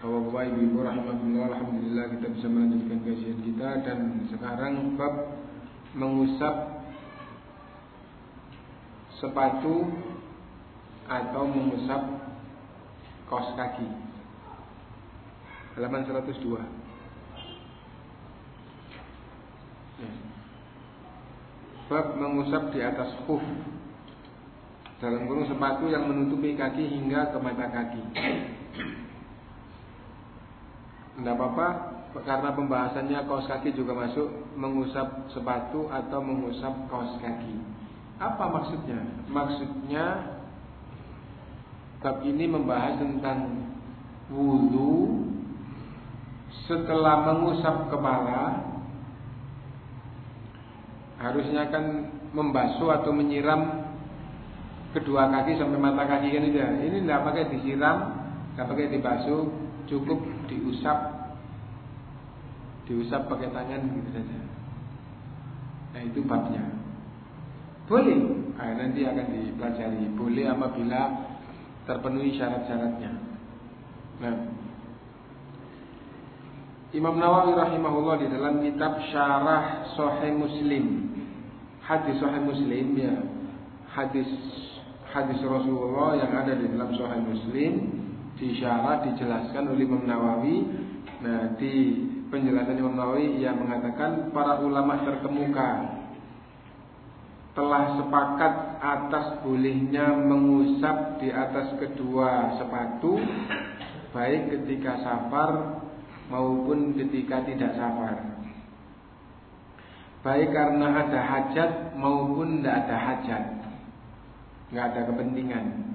Bapak-bapak ibu-ibu rahmatullah Alhamdulillah kita bisa melanjutkan kajian kita Dan sekarang bab mengusap sepatu atau mengusap kaos kaki. Halaman 102. Ya. Bab mengusap di atas khuf dalam kurung sepatu yang menutupi kaki hingga ke mata kaki. Tidak apa-apa karena pembahasannya kaos kaki juga masuk mengusap sepatu atau mengusap kaos kaki. Apa maksudnya? Maksudnya bab ini membahas tentang wudhu setelah mengusap kepala harusnya kan membasuh atau menyiram kedua kaki sampai mata kaki kan tidak. Ini tidak pakai disiram, tidak pakai dibasuh, cukup diusap diusap pakai tangan gitu saja. Nah itu babnya. Boleh, nah, nanti akan dipelajari. Boleh apabila terpenuhi syarat-syaratnya. Nah, Imam Nawawi rahimahullah di dalam kitab Syarah Sahih Muslim, hadis Sahih Muslim ya, hadis hadis Rasulullah yang ada di dalam Sahih Muslim disyarah dijelaskan oleh Imam Nawawi. Nah, di penjelasan Imam Nawawi ia mengatakan para ulama terkemuka telah sepakat atas bolehnya mengusap di atas kedua sepatu baik ketika safar maupun ketika tidak safar. Baik karena ada hajat maupun tidak ada hajat. Nggak ada kepentingan.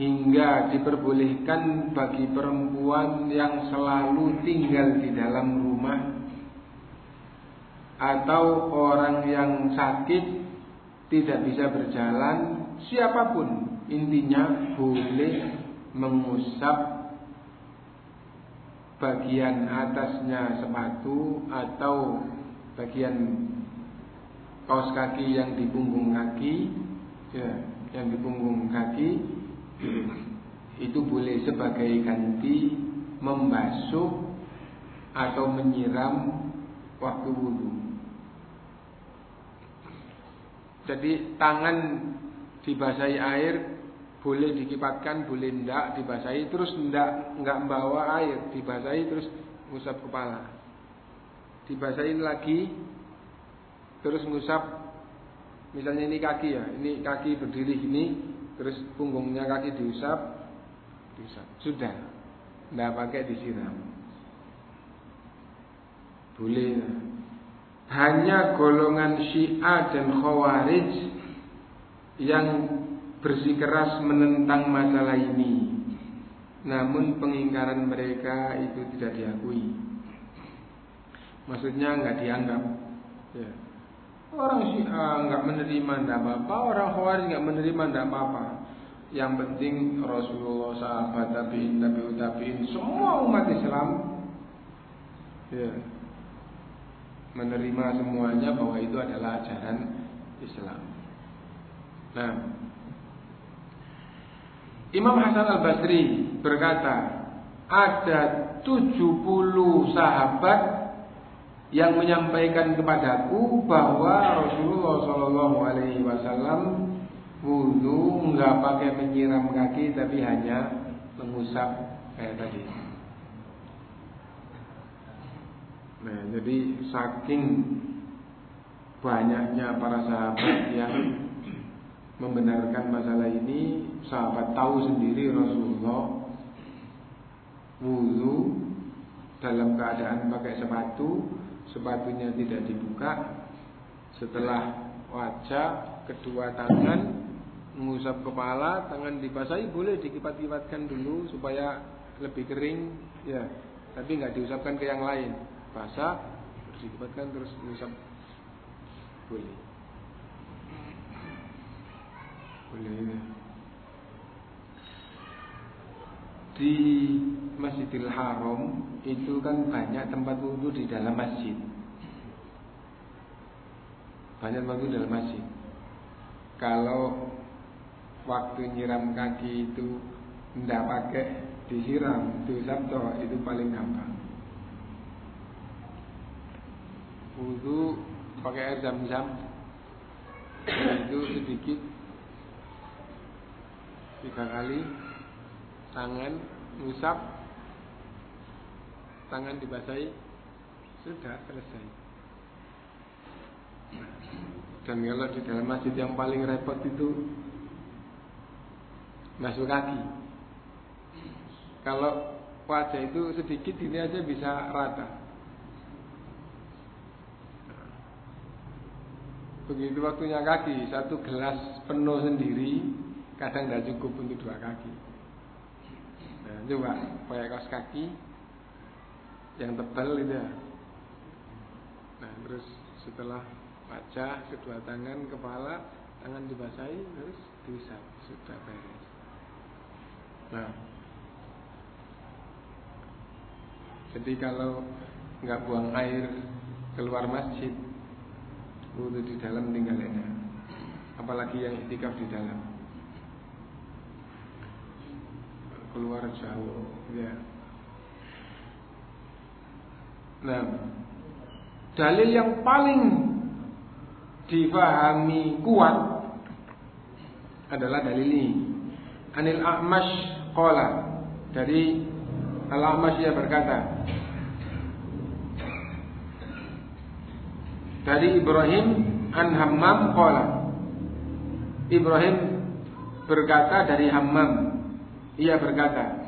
Hingga diperbolehkan bagi perempuan yang selalu tinggal di dalam rumah atau orang yang sakit tidak bisa berjalan, siapa pun intinya boleh mengusap bagian atasnya sepatu atau bagian kaos kaki yang di punggung kaki, ya, yang di punggung kaki itu boleh sebagai ganti membasuh atau menyiram waktu wudhu. Jadi tangan dibasahi air boleh dikipatkan, boleh ndak dibasahi terus ndak nggak membawa air, dibasahi terus ngusap kepala. Dibasahin lagi terus ngusap misalnya ini kaki ya, ini kaki berdiri ini terus punggungnya kaki diusap, diusap. Sudah. Ndak pakai disiram. Boleh. Hanya golongan Syiah dan Khawarij yang bersikeras menentang masalah ini. Namun pengingkaran mereka itu tidak diakui. Maksudnya nggak dianggap. Ya. Orang Syiah nggak menerima tidak apa-apa, orang Khawarij nggak menerima tidak apa-apa. Yang penting Rasulullah sahabat tabiin tabiut tabiin semua umat Islam ya, menerima semuanya bahwa itu adalah ajaran Islam. Nah, Imam Hasan Al Basri berkata, ada 70 sahabat yang menyampaikan kepadaku bahwa Rasulullah Shallallahu Alaihi Wasallam wudhu nggak pakai menyiram kaki tapi hanya mengusap kayak tadi. Nah, jadi saking banyaknya para sahabat yang membenarkan masalah ini, sahabat tahu sendiri Rasulullah wudhu dalam keadaan pakai sepatu, sepatunya tidak dibuka. Setelah wajah, kedua tangan mengusap kepala, tangan dibasahi boleh dikipat-kipatkan dulu supaya lebih kering, ya. Tapi nggak diusapkan ke yang lain. Basah terus dikepatkan terus ngusap boleh. Boleh di Masjidil Haram itu kan banyak tempat wudhu di dalam masjid. Banyak tempat wudhu dalam masjid. Kalau waktu nyiram kaki itu tidak pakai disiram diusap itu paling gampang. Wudhu pakai air zam-zam. Itu sedikit. Tiga kali. Tangan ngusap. Tangan dibasahi. Sudah selesai. Dan kalau di dalam masjid yang paling repot itu masuk kaki kalau wajah itu sedikit ini aja bisa rata Begitu waktunya kaki, satu gelas penuh sendiri kadang tidak cukup untuk dua kaki. Nah, coba pakai kaos kaki yang tebal itu ya. Nah, terus setelah wajah, kedua tangan, kepala, tangan dibasahi, terus diusap, sudah beres. Nah, jadi kalau nggak buang air keluar masjid, wudhu di dalam tinggal enak apalagi yang itikaf di dalam. Keluar jauh ya. Nah dalil yang paling difahami kuat adalah dalil ini. Anil A'mash qala. Dari Al-A'mash ia berkata dari Ibrahim an Hammam qala. Ibrahim berkata dari Hammam. Ia berkata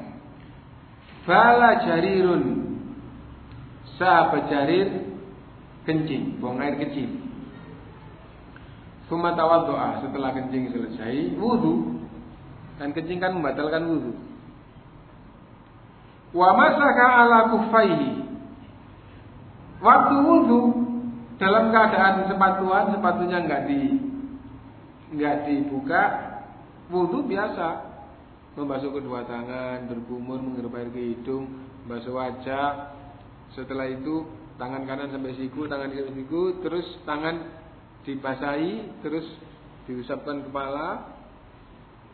Fala jarirun. Sahabat jarir Kencing, buang air kecil. Suma doa Setelah kencing selesai Wudhu Dan kencing kan membatalkan wudhu Wa masaka ala kufaihi Waktu wudhu dalam keadaan sepatuan sepatunya nggak di nggak dibuka wudhu biasa. Membasuh kedua tangan berkumur menghirup air ke hidung membasuh wajah. Setelah itu tangan kanan sampai siku tangan kiri sampai siku terus tangan dibasahi terus diusapkan kepala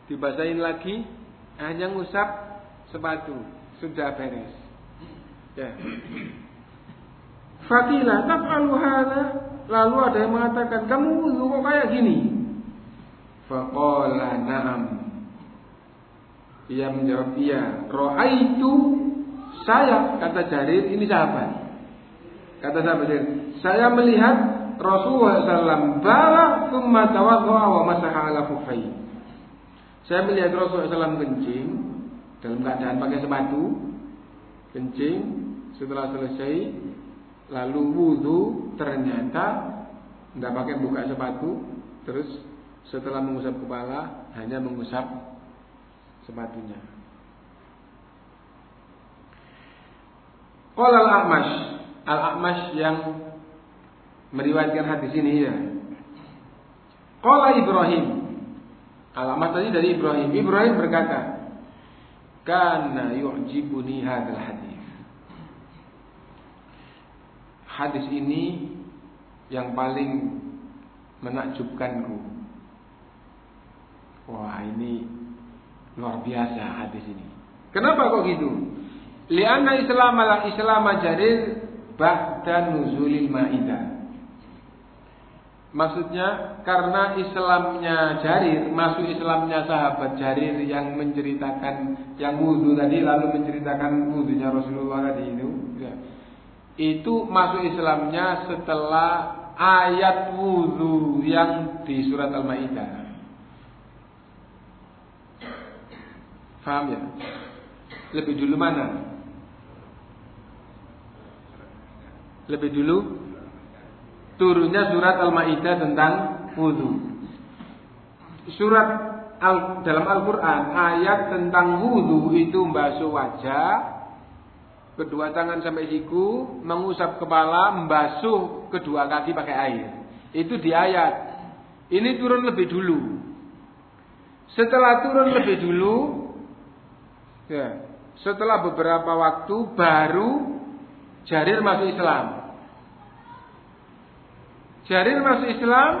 dibasahin lagi hanya ngusap sepatu sudah beres. Ya. Fakila taf'alu hadha. Lalu ada yang mengatakan Kamu wudhu kok kayak gini? Faqala na'am. Ia menjawab iya. Ro'aitu Saya kata Jarir ini sahabat. Kata sahabat Jarir Saya melihat Rasulullah SAW Bala Thumma tawadhu'a wa masaha ala Saya melihat Rasulullah SAW kencing Dalam keadaan pakai sepatu Kencing Setelah selesai lalu wudhu ternyata tidak pakai buka sepatu terus setelah mengusap kepala hanya mengusap sepatunya. Qala al-A'mash. Al-A'mash yang meriwayatkan hadis ini ya. Qala Ibrahim. Al-A'mash tadi dari Ibrahim. Ibrahim berkata Kana yu'jibuni hadal hadis hadis ini yang paling menakjubkanku. Wah, ini luar biasa hadis ini. Kenapa kok gitu? Lianna Islam ala Islam jarir ba'da nuzulil Maidah. Maksudnya karena Islamnya Jarir, masuk Islamnya sahabat Jarir yang menceritakan yang wudhu tadi lalu menceritakan wudhunya Rasulullah tadi itu, ya. itu masuk Islamnya setelah ayat wudhu yang di surat Al-Maidah. Faham ya? Lebih dulu mana? Lebih dulu turunnya surat Al-Maidah tentang wudhu. Surat al, dalam Al-Quran ayat tentang wudhu itu membasuh wajah, kedua tangan sampai siku, mengusap kepala, membasuh kedua kaki pakai air. Itu di ayat. Ini turun lebih dulu. Setelah turun lebih dulu, ya, setelah beberapa waktu baru Jarir masuk Islam. Jarir masuk Islam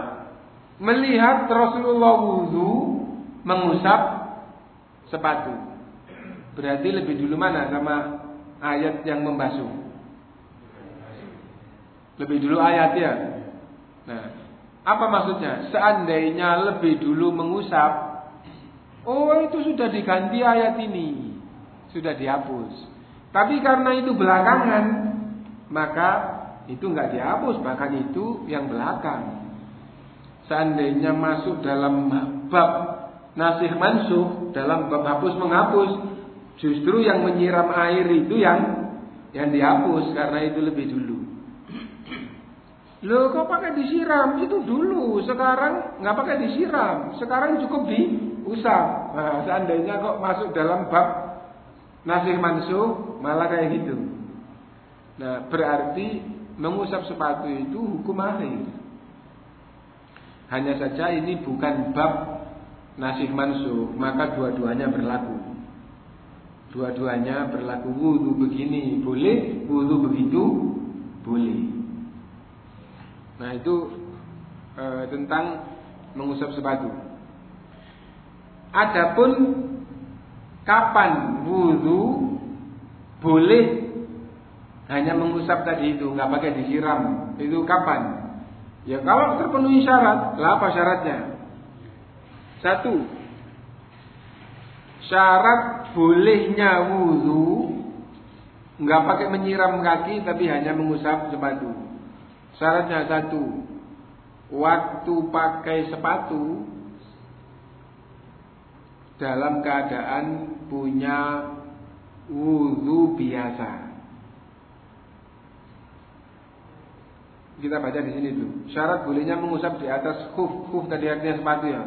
melihat Rasulullah wudhu mengusap sepatu. Berarti lebih dulu mana sama ayat yang membasuh? Lebih dulu ayat ya. Nah, apa maksudnya? Seandainya lebih dulu mengusap, oh itu sudah diganti ayat ini, sudah dihapus. Tapi karena itu belakangan, maka itu nggak dihapus bahkan itu yang belakang seandainya masuk dalam bab nasih mansuh dalam bab hapus menghapus justru yang menyiram air itu yang yang dihapus karena itu lebih dulu Loh kok pakai disiram? Itu dulu. Sekarang nggak pakai disiram. Sekarang cukup diusap. Nah, seandainya kok masuk dalam bab nasih mansuh malah kayak gitu. Nah, berarti mengusap sepatu itu hukum akhir. Hanya saja ini bukan bab nasih mansuh, maka dua-duanya berlaku. Dua-duanya berlaku wudhu begini boleh, wudhu begitu boleh. Nah itu e, tentang mengusap sepatu. Adapun kapan wudhu boleh hanya mengusap tadi itu, nggak pakai disiram. Itu kapan? Ya kalau terpenuhi syarat, lah apa syaratnya? Satu, syarat bolehnya wudhu nggak pakai menyiram kaki tapi hanya mengusap sepatu. Syaratnya satu, waktu pakai sepatu dalam keadaan punya wudhu biasa. Kita baca di sini tuh. Syarat bolehnya mengusap di atas khuf. Khuf tadi artinya sepatu ya.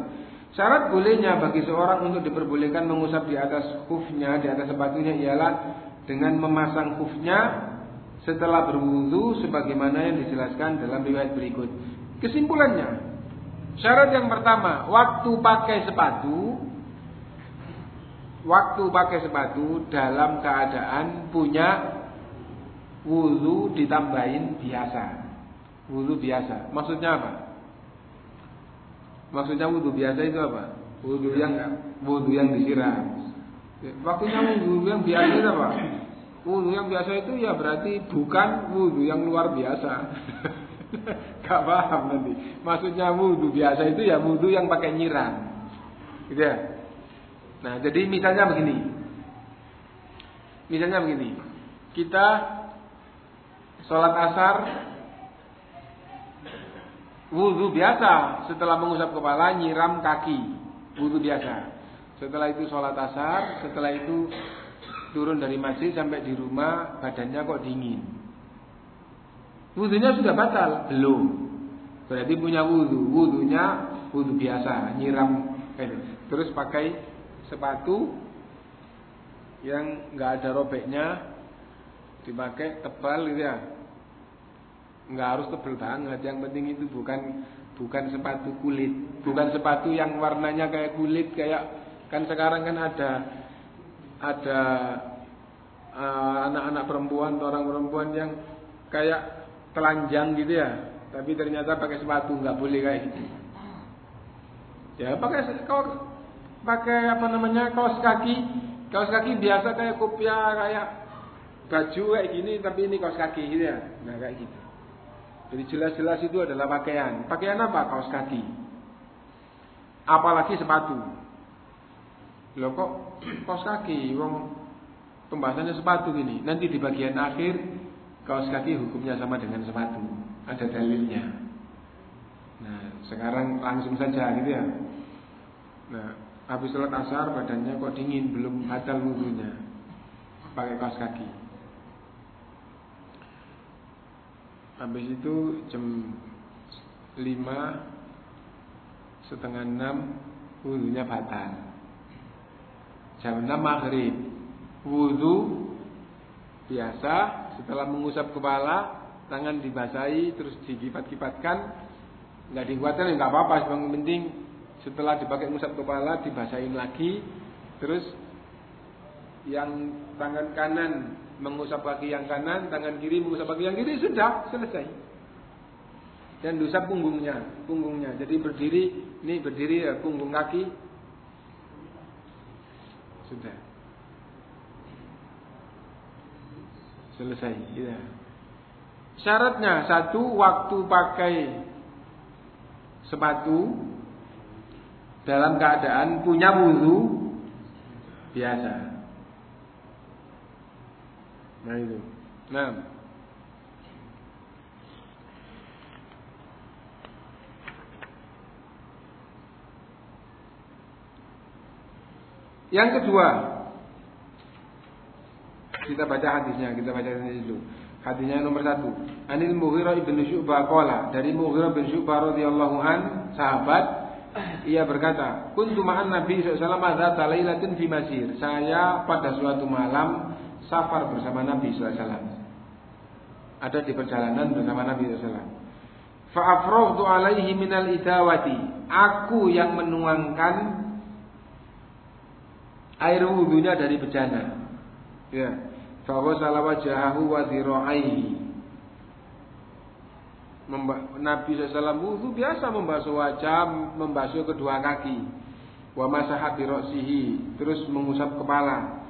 Syarat bolehnya bagi seorang untuk diperbolehkan mengusap di atas khufnya, di atas sepatunya ialah dengan memasang khufnya setelah berwudu sebagaimana yang dijelaskan dalam riwayat berikut. Kesimpulannya, syarat yang pertama, waktu pakai sepatu waktu pakai sepatu dalam keadaan punya wudu ditambahin biasa. Wudhu biasa. Maksudnya apa? Maksudnya wudhu biasa itu apa? Wudhu yang wudhu yang disiram. Waktunya wudhu yang biasa itu apa? Wudhu yang biasa itu ya berarti bukan wudhu yang luar biasa. Gak paham nanti. Maksudnya wudhu biasa itu ya wudhu yang pakai nyiram. Gitu ya. Nah, jadi misalnya begini. Misalnya begini. Kita sholat asar wudhu biasa. Setelah mengusap kepala nyiram kaki. Wudhu biasa. Setelah itu sholat asar setelah itu turun dari masjid sampai di rumah badannya kok dingin. Wudhunya sudah batal? Belum. Berarti punya wudhu wudhunya wudhu biasa nyiram. Terus pakai sepatu yang nggak ada robeknya dipakai tebal gitu ya nggak harus tebel banget yang penting itu bukan bukan sepatu kulit bukan sepatu yang warnanya kayak kulit kayak kan sekarang kan ada ada anak-anak uh, perempuan atau orang perempuan yang kayak telanjang gitu ya, tapi ternyata pakai sepatu nggak boleh kayak gitu. Ya pakai kalau pakai apa namanya kaos kaki, kaos kaki biasa kayak kopiah kayak baju kayak gini, tapi ini kaos kaki gitu ya, nah kayak gitu. Jadi jelas-jelas itu adalah pakaian. Pakaian apa? Kaos kaki. Apalagi sepatu. Loh kok kaos kaki? Wong pembahasannya sepatu ini. Nanti di bagian akhir kaos kaki hukumnya sama dengan sepatu. Ada dalilnya. Nah, sekarang langsung saja gitu ya. Nah, habis sholat asar badannya kok dingin, belum batal wudhunya. Pakai kaos kaki. Habis itu jam 5 setengah 6 wudhunya batal. Jam 6 maghrib wudhu biasa setelah mengusap kepala tangan dibasahi terus dikipat-kipatkan nggak dikuatkan nggak apa-apa yang penting setelah dipakai mengusap kepala dibasahin lagi terus yang tangan kanan mengusap kaki yang kanan, tangan kiri mengusap kaki yang kiri, sudah selesai. Dan dosa punggungnya, punggungnya. Jadi berdiri, ini berdiri ya, punggung kaki. Sudah. Selesai, ya. Syaratnya satu waktu pakai sepatu dalam keadaan punya wudhu biasa. Nah itu. Nah. Yang kedua, kita baca hadisnya, kita baca hadisnya dulu. Hadisnya nomor satu. Anil Mughirah ibn Syu'bah qala dari Mughirah bin Syu'bah radhiyallahu an sahabat ia berkata, "Kuntu ma'an Nabi fi masir." Saya pada suatu malam safar bersama Nabi SAW. Ada di perjalanan bersama Nabi SAW. Fa'afrohtu alaihi minal idawati. Aku yang menuangkan air wudhunya dari bejana. Ya. Fawasala wajahahu wa dhira'aihi. Nabi SAW wudhu biasa membasuh wajah, membasuh kedua kaki. Wa masaha biroksihi. Terus mengusap kepala.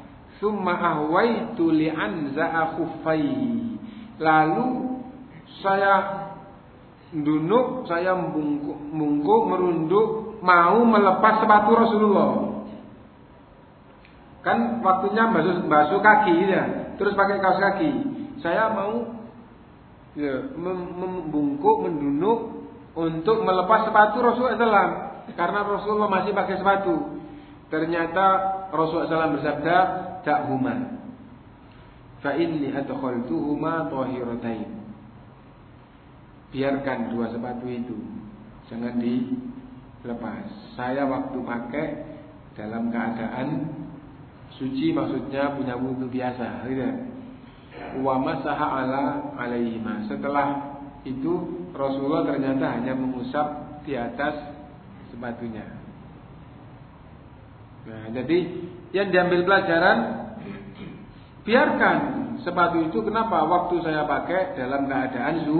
Summa ahwaitu li'anza'a khuffaihi. Lalu saya duduk, saya bungkuk, merunduk, mau melepas sepatu Rasulullah. Kan waktunya basuh, basuh kaki ya, terus pakai kaos kaki. Saya mau ya, membungkuk, mendunuk untuk melepas sepatu Rasulullah SAW. Karena Rasulullah masih pakai sepatu. Ternyata Rasulullah SAW bersabda, da'huma fa inni adkhaltuhuma tahiratain. Biarkan dua sepatu itu. Jangan dilepas. Saya waktu pakai dalam keadaan suci maksudnya punya wudhu biasa. Gitu wa masaha ala alaihima. Setelah itu Rasulullah ternyata hanya mengusap di atas sepatunya. Nah jadi yang diambil pelajaran biarkan sepatu itu kenapa waktu saya pakai dalam keadaan su,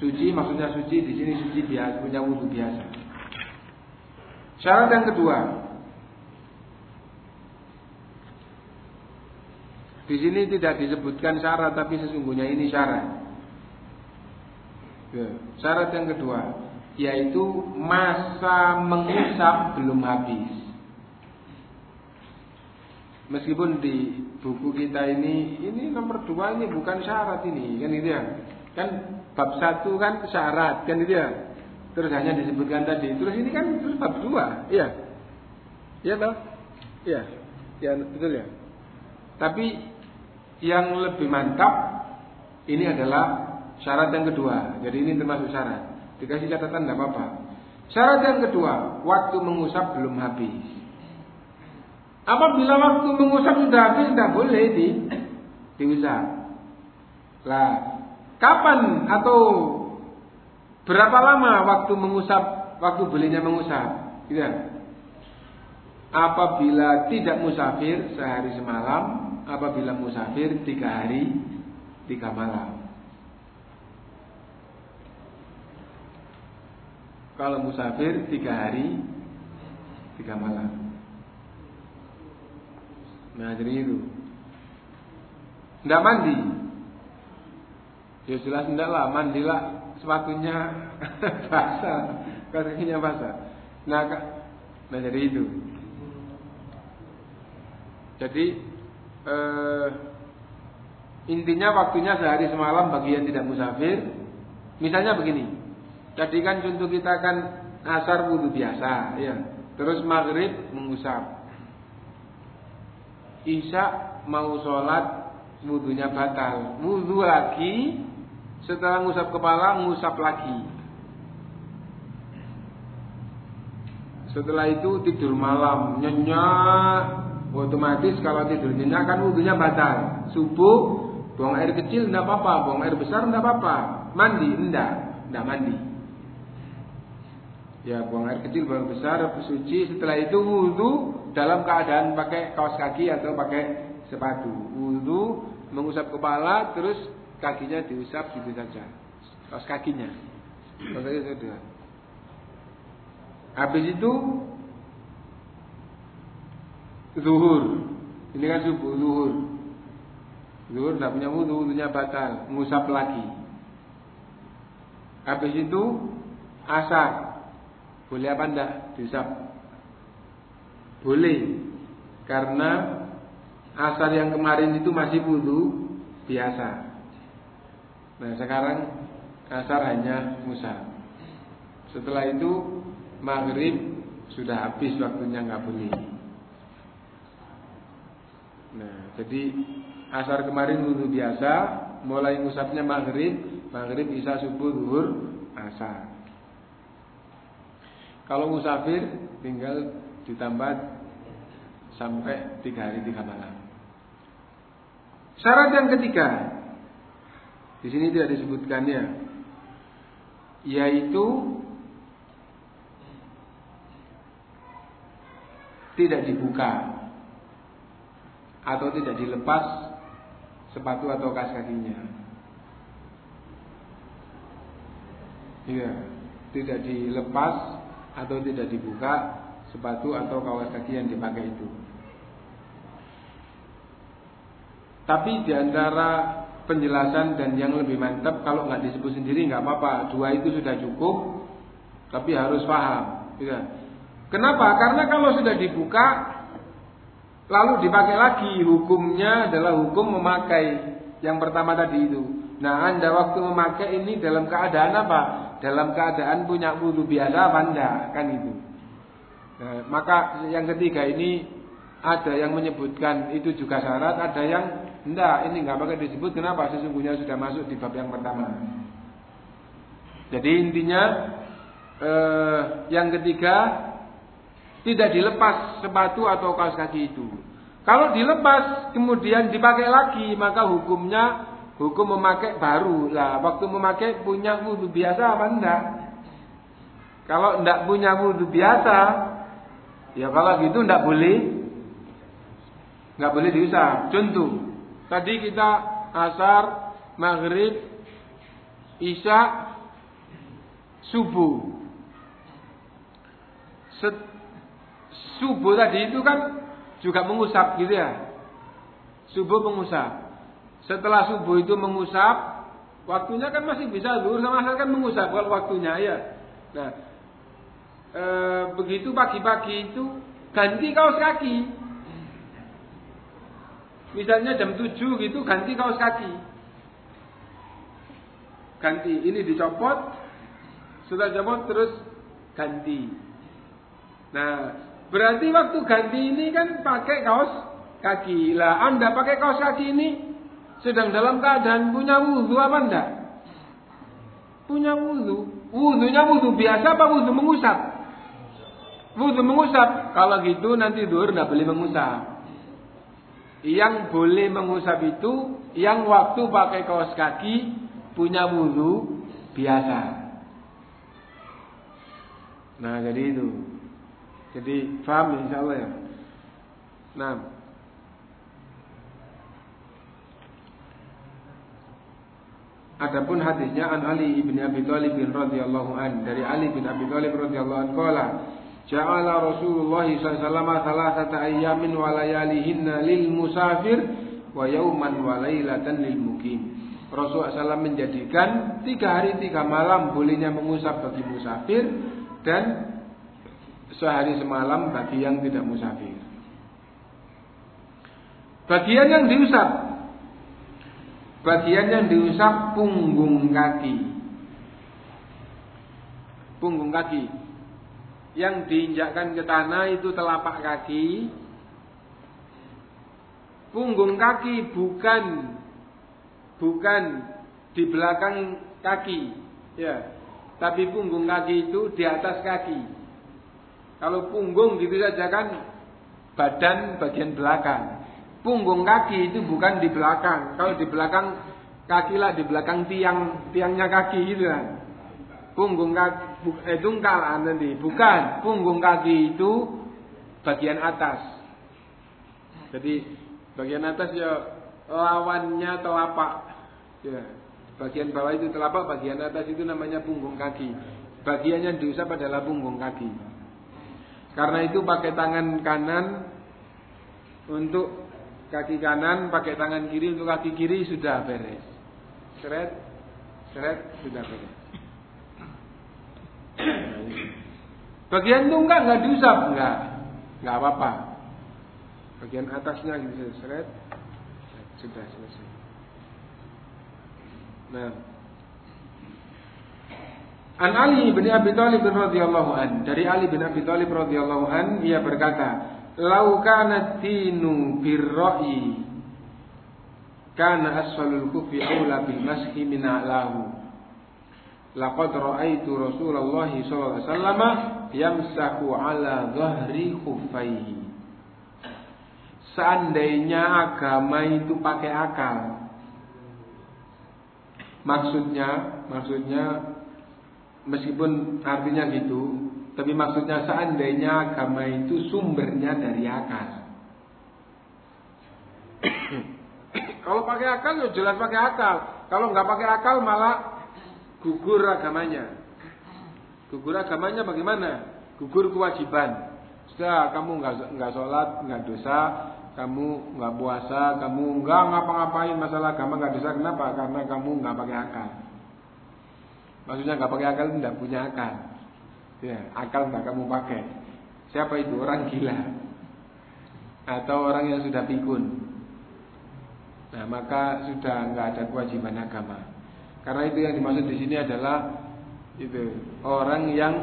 suci maksudnya suci di sini suci biasa punya wudhu biasa. Syarat yang kedua di sini tidak disebutkan syarat tapi sesungguhnya ini syarat. Ya, syarat yang kedua yaitu masa mengusap belum habis. Meskipun di buku kita ini ini nomor dua ini bukan syarat ini kan gitu ya. Kan bab satu kan syarat kan gitu ya. Terus hanya disebutkan tadi. Terus ini kan terus bab dua, iya. Iya toh? Iya. Ya betul ya. Tapi yang lebih mantap ini adalah syarat yang kedua. Jadi ini termasuk syarat. Dikasih catatan tidak apa-apa. Syarat yang kedua, waktu mengusap belum habis. Apabila waktu mengusap sudah habis, tidak boleh di diusap. Lah, kapan atau berapa lama waktu mengusap, waktu belinya mengusap? Tidak. Apabila tidak musafir sehari semalam, apabila musafir tiga hari, tiga malam. Kalau musafir tiga hari, tiga malam. Nah jadi itu. Tidak mandi. Ya jelas tidak lah, mandilah sepatunya basah, kakinya basah. Nah, nah jadi itu. Jadi eh, intinya waktunya sehari semalam bagi yang tidak musafir. Misalnya begini, tadi kan contoh kita kan asar wudhu biasa, ya. Terus maghrib mengusap. Isya mau sholat wudhunya batal. Wudhu lagi, setelah ngusap kepala ngusap lagi. Setelah itu tidur malam, nyenyak, Otomatis kalau tidur nyenyak kan wudhunya batal. Subuh buang air kecil tidak apa-apa, buang air besar tidak apa-apa. Mandi enggak, enggak mandi. Ya buang air kecil, buang besar, suci. Setelah itu wudhu dalam keadaan pakai kaos kaki atau pakai sepatu. Wudhu mengusap kepala, terus kakinya diusap gitu saja. Kaos kakinya. Kaos kakinya sudah. Habis itu zuhur. Ini kan subuh zuhur. Zuhur tidak punya wudhu, wudhunya batal, ngusap lagi. Habis itu asar. Boleh apa enggak diusap? Boleh. Karena asar yang kemarin itu masih wudhu biasa. Nah sekarang asar hanya musab. Setelah itu maghrib sudah habis waktunya nggak boleh. Nah, jadi asar kemarin wudhu biasa, mulai ngusapnya maghrib, maghrib bisa subuh, zuhur, asar. Kalau musafir tinggal ditambah sampai tiga hari tiga malam. Syarat yang ketiga, di sini tidak disebutkannya, yaitu tidak dibuka atau tidak dilepas sepatu atau kaos kakinya. Iya, tidak dilepas atau tidak dibuka sepatu atau kaos kaki yang dipakai itu. Tapi di antara penjelasan dan yang lebih mantap kalau nggak disebut sendiri nggak apa-apa, dua itu sudah cukup. Tapi harus paham, ya. Kenapa? Karena kalau sudah dibuka Lalu dipakai lagi hukumnya adalah hukum memakai yang pertama tadi itu. Nah, Anda waktu memakai ini dalam keadaan apa? Dalam keadaan punya wudhu biasa apa enggak? Kan itu. Nah, maka yang ketiga ini ada yang menyebutkan itu juga syarat, ada yang enggak, ini enggak pakai disebut kenapa? Sesungguhnya sudah masuk di bab yang pertama. Jadi intinya eh, yang ketiga tidak dilepas sepatu atau kaos kaki itu. Kalau dilepas kemudian dipakai lagi maka hukumnya hukum memakai baru lah. Waktu memakai punya wudhu biasa apa enggak? Kalau enggak punya wudhu biasa, ya kalau gitu enggak boleh, enggak boleh diusap. Contoh, tadi kita asar, maghrib, isya, subuh. Set, subuh tadi itu kan juga mengusap gitu ya. Subuh mengusap. Setelah subuh itu mengusap, waktunya kan masih bisa zuhur sama asar kan mengusap kalau waktunya ya. Nah, e, begitu pagi-pagi itu ganti kaos kaki. Misalnya jam 7 gitu ganti kaos kaki. Ganti, ini dicopot, sudah copot terus ganti. Nah, Berarti waktu ganti ini kan pakai kaos kaki. Lah Anda pakai kaos kaki ini sedang dalam keadaan punya wudhu apa enggak? Punya wudhu. Wudhunya wudhu biasa apa wudhu mengusap? Wudhu mengusap. Kalau gitu nanti dur enggak boleh mengusap. Yang boleh mengusap itu yang waktu pakai kaos kaki punya wudhu biasa. Nah jadi itu. Jadi faham insya Allah ya. Nah. Adapun hadisnya an Ali bin Abi Thalib radhiyallahu an dari Ali bin Abi Thalib radhiyallahu an qala Ja'ala Rasulullah sallallahu salasata ayyamin wa layalihinna lil musafir wa yauman wa lailatan lil mukim. Rasulullah SAW menjadikan tiga hari tiga malam bolehnya mengusap bagi musafir dan sehari semalam bagi yang tidak musafir. Bagian yang diusap Bagian yang diusap punggung kaki. Punggung kaki. Yang diinjakkan ke tanah itu telapak kaki. Punggung kaki bukan bukan di belakang kaki, ya. Tapi punggung kaki itu di atas kaki. Kalau punggung gitu saja kan badan bagian belakang. Punggung kaki itu bukan di belakang. Kalau di belakang kaki lah di belakang tiang tiangnya kaki gitu kan. Punggung kaki eh, dungkal nanti bukan. Punggung kaki itu bagian atas. Jadi bagian atas ya lawannya telapak. Ya. Bagian bawah itu telapak, bagian atas itu namanya punggung kaki. Bagian yang diusap adalah punggung kaki. Karena itu pakai tangan kanan untuk kaki kanan pakai tangan kiri untuk kaki kiri sudah beres. Seret, seret sudah beres. Bagian tunggal nggak diusap nggak, nggak apa-apa. Bagian atasnya gitu seret, sudah selesai. Nah, An Ali bin Abi Thalib radhiyallahu an. Dari Ali bin Abi Thalib radhiyallahu an ia berkata, lau kana dinu birra'i kana asfalul kufi aula bil mashi min a'lahu laqad ra'aitu Rasulullah sallallahu alaihi wasallam yamsahu ala dhahri khuffaihi seandainya agama itu pakai akal maksudnya maksudnya meskipun artinya gitu tapi maksudnya seandainya agama itu sumbernya dari akal. Kalau pakai akal ya jelas pakai akal. Kalau nggak pakai akal malah gugur agamanya. Gugur agamanya bagaimana? Gugur kewajiban. Sudah kamu nggak nggak sholat, nggak dosa, kamu nggak puasa, kamu nggak ngapa-ngapain masalah agama nggak dosa. Kenapa? Karena kamu nggak pakai akal. Maksudnya nggak pakai akal tidak punya akal. Ya, akal nggak kamu pakai. Siapa itu? Orang gila. Atau orang yang sudah pikun. Nah, maka sudah nggak ada kewajiban agama. Karena itu yang dimaksud di sini adalah itu orang yang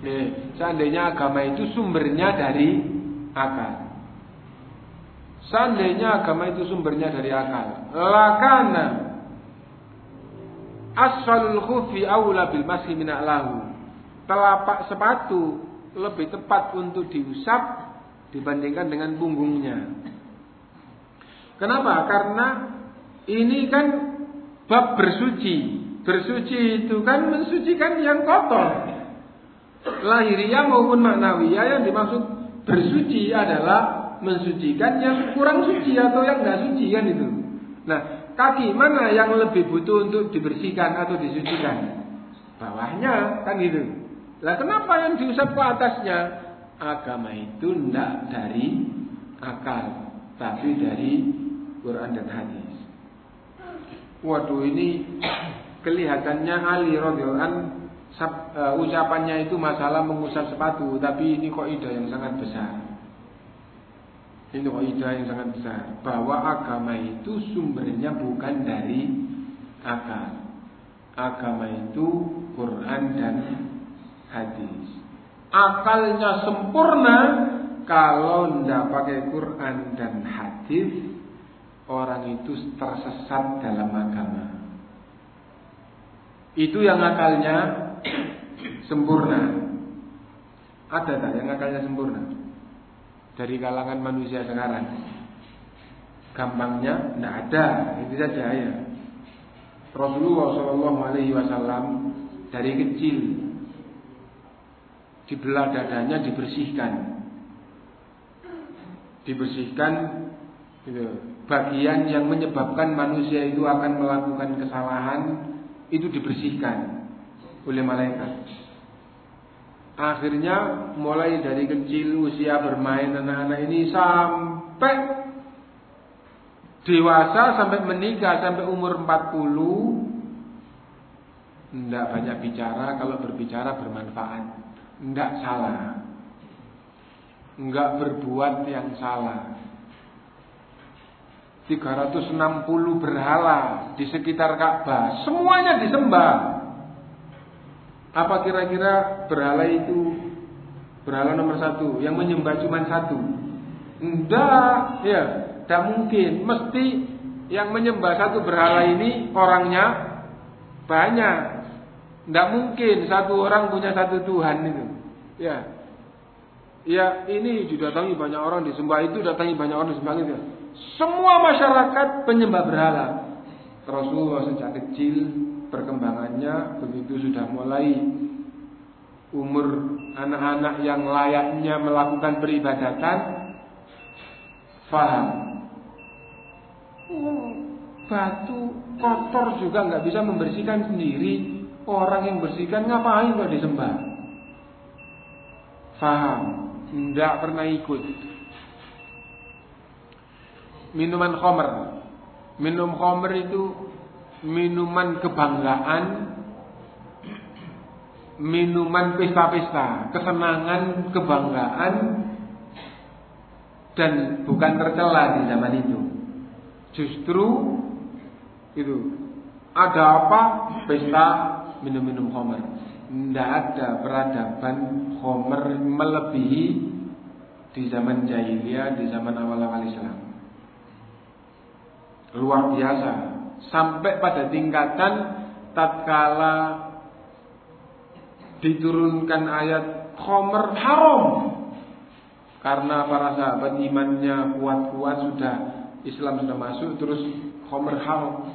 eh, seandainya agama itu sumbernya dari akal. Seandainya agama itu sumbernya dari akal, lakana asfalul khufi aula bil masih min telapak sepatu lebih tepat untuk diusap dibandingkan dengan punggungnya. Kenapa? Karena ini kan bab bersuci. Bersuci itu kan mensucikan yang kotor. Lahiriah maupun maknawiyah yang dimaksud bersuci adalah mensucikan yang kurang suci atau yang nggak suci kan itu. Nah, kaki mana yang lebih butuh untuk dibersihkan atau disucikan? Bawahnya kan gitu. Lah kenapa yang diusap ke atasnya? Agama itu tidak dari akal, tapi dari Quran dan hadis. Waduh ini kelihatannya Ali radhiyallahu uh, ucapannya itu masalah mengusap sepatu, tapi ini kok ide yang sangat besar. Ini kok ide yang sangat besar bahwa agama itu sumbernya bukan dari akal. Agama itu Quran dan hadis. Akalnya sempurna kalau tidak pakai Quran dan hadis, orang itu tersesat dalam agama. Itu yang akalnya sempurna. Ada tak yang akalnya sempurna? Dari kalangan manusia sekarang. Gampangnya tidak ada, itu saja ya. Rasulullah Wasallam dari kecil dibelah dadanya dibersihkan dibersihkan gitu bagian yang menyebabkan manusia itu akan melakukan kesalahan itu dibersihkan oleh malaikat. Akhirnya mulai dari kecil usia bermain anak-anak ini sampai dewasa sampai menikah sampai umur 40 tidak banyak bicara. Kalau berbicara bermanfaat. Tidak salah. Enggak berbuat yang salah 360 berhala di sekitar Ka'bah semuanya disembah apa kira-kira berhala itu berhala nomor satu yang menyembah cuma satu? Enggak, ya, tidak mungkin. Mesti yang menyembah satu berhala ini orangnya banyak. Tidak mungkin satu orang punya satu Tuhan itu. Ya, ya ini didatangi banyak orang disembah itu, datangi banyak orang disembah itu. Semua masyarakat penyembah berhala. Rasulullah sejak kecil perkembangannya begitu sudah mulai umur anak-anak yang layaknya melakukan peribadatan faham? Oh, batu kotor juga nggak bisa membersihkan sendiri. Orang yang bersihkan ngapain kok disembah? Faham? Tidak pernah ikut minuman khomer minum khomer itu minuman kebanggaan, minuman pesta-pesta, kesenangan, kebanggaan, dan bukan tercela di zaman itu. Justru itu ada apa pesta minum-minum homer. Tidak ada peradaban homer melebihi di zaman jahiliyah, di zaman awal-awal Islam. Luar biasa. Sampai pada tingkatan tatkala diturunkan ayat khomer haram. Karena para sahabat imannya kuat-kuat sudah Islam sudah masuk terus khomer haram.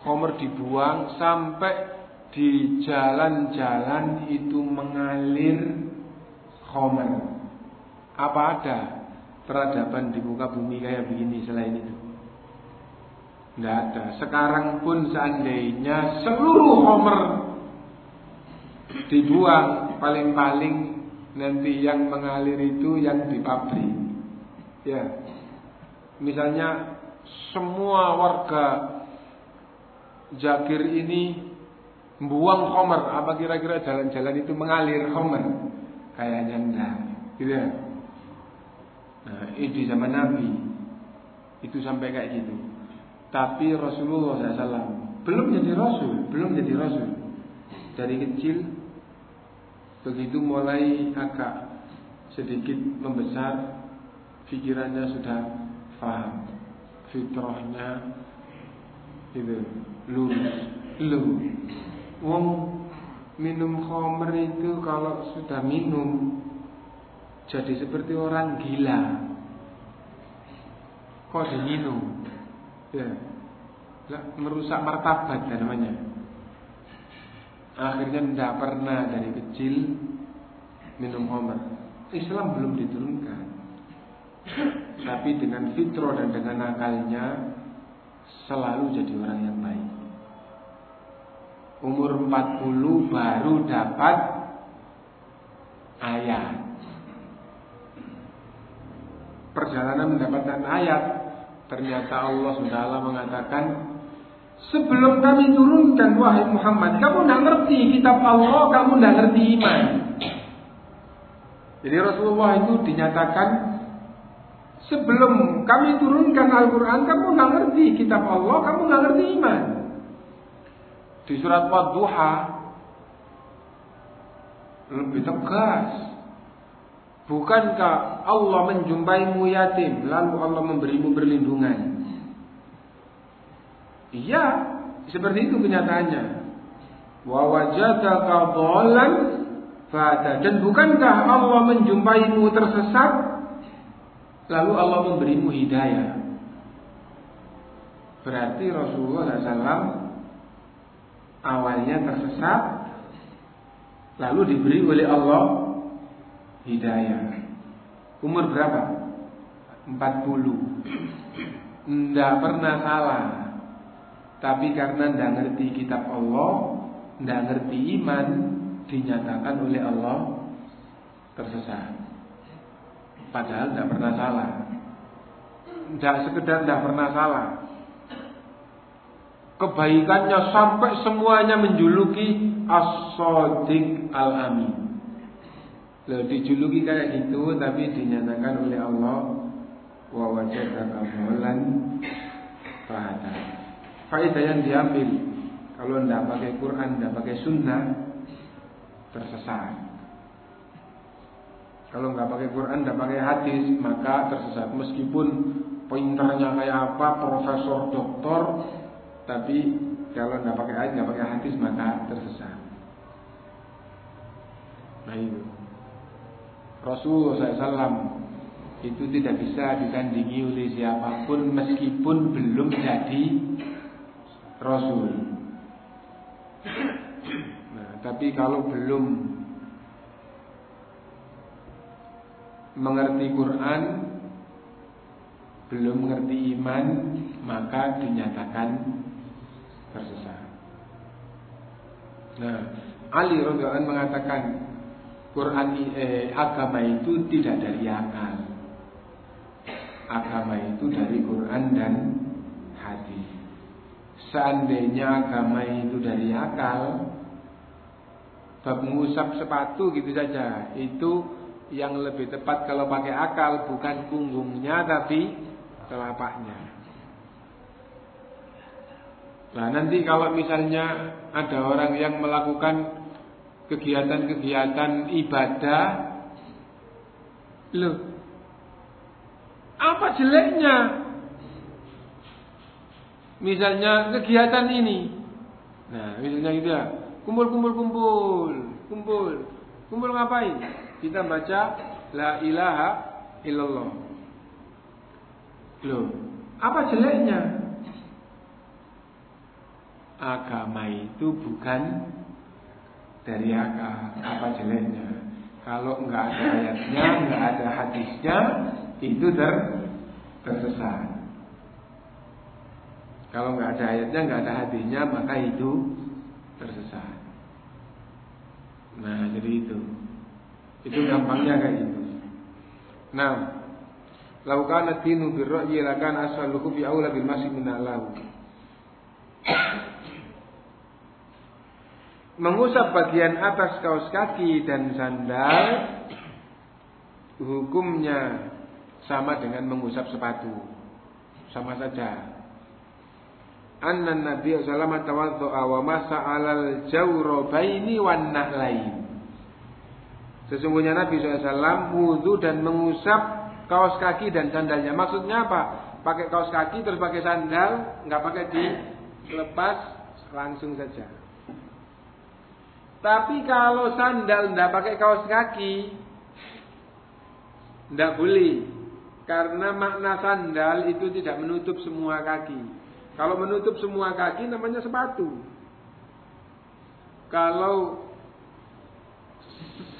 Khomer dibuang sampai di jalan-jalan itu mengalir khomer. Apa ada peradaban di muka bumi kayak begini selain itu tidak ada. Sekarang pun seandainya seluruh homer dibuang, paling-paling nanti yang mengalir itu yang di pabrik. Ya, misalnya semua warga Jakir ini buang homer, apa kira-kira jalan-jalan itu mengalir homer? Kayaknya enggak, gitu ya. Nah, di zaman Nabi itu sampai kayak gitu. Tapi Rasulullah SAW belum jadi Rasul, belum jadi Rasul. Dari kecil begitu mulai agak sedikit membesar, pikirannya sudah paham, fitrahnya itu lurus, lu. Wong minum khamr itu kalau sudah minum jadi seperti orang gila. Kok diminum? Ya. Merusak martabat ya namanya. Akhirnya tidak pernah dari kecil minum homer Islam belum diturunkan. Tapi dengan fitro dan dengan akalnya selalu jadi orang yang baik. Umur 40 baru dapat ayat. Perjalanan mendapatkan ayat Ternyata Allah SWT mengatakan Sebelum kami turunkan wahai Muhammad Kamu tidak ngerti kitab Allah Kamu tidak ngerti iman. Jadi Rasulullah itu dinyatakan Sebelum kami turunkan Al-Quran Kamu tidak ngerti kitab Allah Kamu tidak ngerti iman. Di surat Wadduha Lebih tegas Bukankah Allah menjumpaimu yatim lalu Allah memberimu perlindungan? Iya, seperti itu kenyataannya. Wa wajadaka dhalan. Dan bukankah Allah menjumpaimu tersesat lalu Allah memberimu hidayah? Berarti Rasulullah SAW awalnya tersesat lalu diberi oleh Allah hidayah. Umur berapa? 40. Tidak pernah salah. Tapi karena tidak ngerti kitab Allah, tidak ngerti iman, dinyatakan oleh Allah tersesat. Padahal tidak pernah salah. Tidak sekedar tidak pernah salah. Kebaikannya sampai semuanya menjuluki as-sadiq al-amin. Loh, dijuluki kayak gitu tapi dinyatakan oleh Allah wa wajadaka maulan fahada. Faedah yang diambil kalau tidak pakai Quran, tidak pakai Sunnah tersesat. Kalau nggak pakai Quran, tidak pakai hadis, maka tersesat. Meskipun pintarnya kayak apa, profesor, doktor, tapi kalau nggak pakai ayat, nggak pakai hadis, maka tersesat. Nah itu. Rasulullah SAW itu tidak bisa ditandingi oleh siapa pun meskipun belum jadi Rasul. Nah, tapi kalau belum mengerti Quran, belum mengerti iman, maka dinyatakan tersesat. Nah, Ali radhiyallahu mengatakan Quran eh, agama itu tidak dari akal. Agama itu dari Quran dan hadis. Seandainya agama itu dari akal, bab mengusap sepatu gitu saja, itu yang lebih tepat kalau pakai akal bukan punggungnya tapi telapaknya. Nah nanti kalau misalnya ada orang yang melakukan kegiatan-kegiatan ibadah. Loh, apa jeleknya? Misalnya kegiatan ini. Nah, misalnya gitu ya. Kumpul, kumpul, kumpul. Kumpul. Kumpul ngapain? Kita baca La ilaha illallah. Loh, apa jeleknya? Agama itu bukan dari akal apa jeleknya? Kalau nggak ada ayatnya nggak ada hadisnya itu ter tersesat. Kalau nggak ada ayatnya nggak ada hadisnya maka itu tersesat. Nah jadi itu. Itu gampangnya kayak gitu. Nah laukan dinu birra'yi lakan aswaluhu bi aula bil masih min mengusap bagian atas kaos kaki dan sandal hukumnya sama dengan mengusap sepatu. Sama saja. Anna Nabi sallallahu tawaddu'a wa masa 'alal jawrabaini wan lain. Sesungguhnya Nabi SAW wudhu dan mengusap kaos kaki dan sandalnya. Maksudnya apa? Pakai kaos kaki terus pakai sandal, nggak pakai dilepas langsung saja. Tapi kalau sandal tidak pakai kaos kaki, tidak boleh. Karena makna sandal itu tidak menutup semua kaki. Kalau menutup semua kaki namanya sepatu. Kalau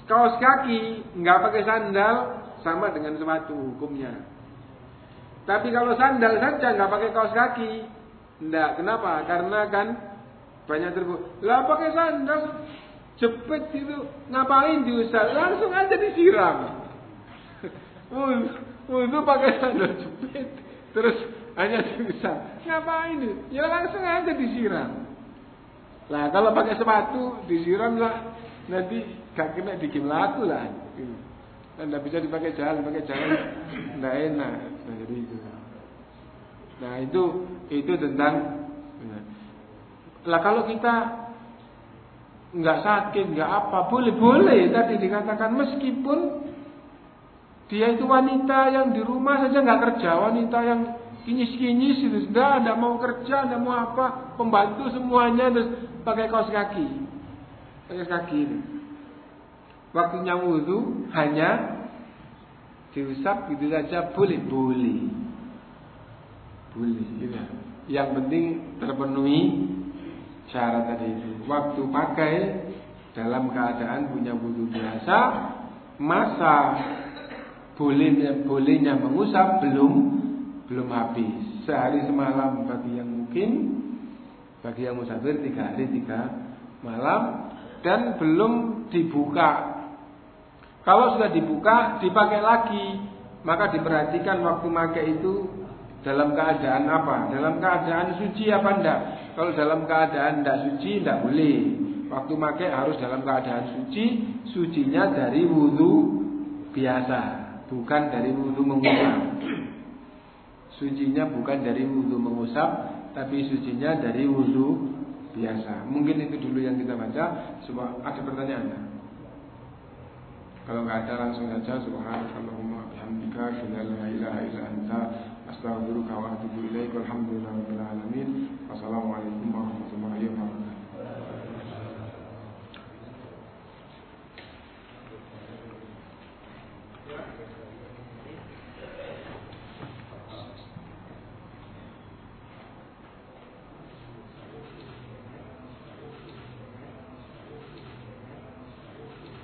kaos kaki nggak pakai sandal sama dengan sepatu hukumnya. Tapi kalau sandal saja nggak pakai kaos kaki, enggak. Kenapa? Karena kan banyak terbuat. Lah pakai sandal Cepet itu ngapain diusap? Langsung aja disiram. Wudhu pakai sandal cepet. Terus hanya diusap. Ngapain itu? Ya langsung aja disiram. Lah kalau pakai sepatu disiram lah nanti gak kena dikit laku lah. Tidak bisa dipakai jalan, pakai jalan tidak enak. Nah, jadi itu. Nah itu itu tentang. Lah kalau kita nggak sakit, nggak apa, boleh boleh tadi dikatakan. Meskipun dia itu wanita yang di rumah saja nggak kerja, wanita yang kinyis-kinyis itu. Sudah ada mau kerja, ada mau apa, pembantu semuanya terus pakai kaos kaki, pakai kaki. Waktunya wudhu hanya diusap gitu saja. Boleh boleh. Boleh gitu. Yang penting terpenuhi syarat tadi itu. Waktu pakai dalam keadaan punya wudhu biasa, masa bolehnya bolehnya mengusap belum belum habis. sehari semalam bagi yang mungkin, bagi yang musafir tiga hari tiga malam dan belum dibuka. Kalau sudah dibuka, dipakai lagi, maka diperhatikan waktu pakai itu dalam keadaan apa? Dalam keadaan suci apa enggak? Kalau dalam keadaan enggak suci, enggak boleh. Waktu pakai harus dalam keadaan suci, sucinya dari wudhu biasa, bukan dari wudhu mengusap. Sucinya bukan dari wudhu mengusap, tapi sucinya dari wudhu biasa. Mungkin itu dulu yang kita baca. Coba ada pertanyaan? Kalau nggak ada langsung saja subhanakallahumma bihamdika la ilaha illa anta أستغفرك وأتوب إليك والحمد لله رب العالمين. والسلام عليكم ورحمة الله وبركاته.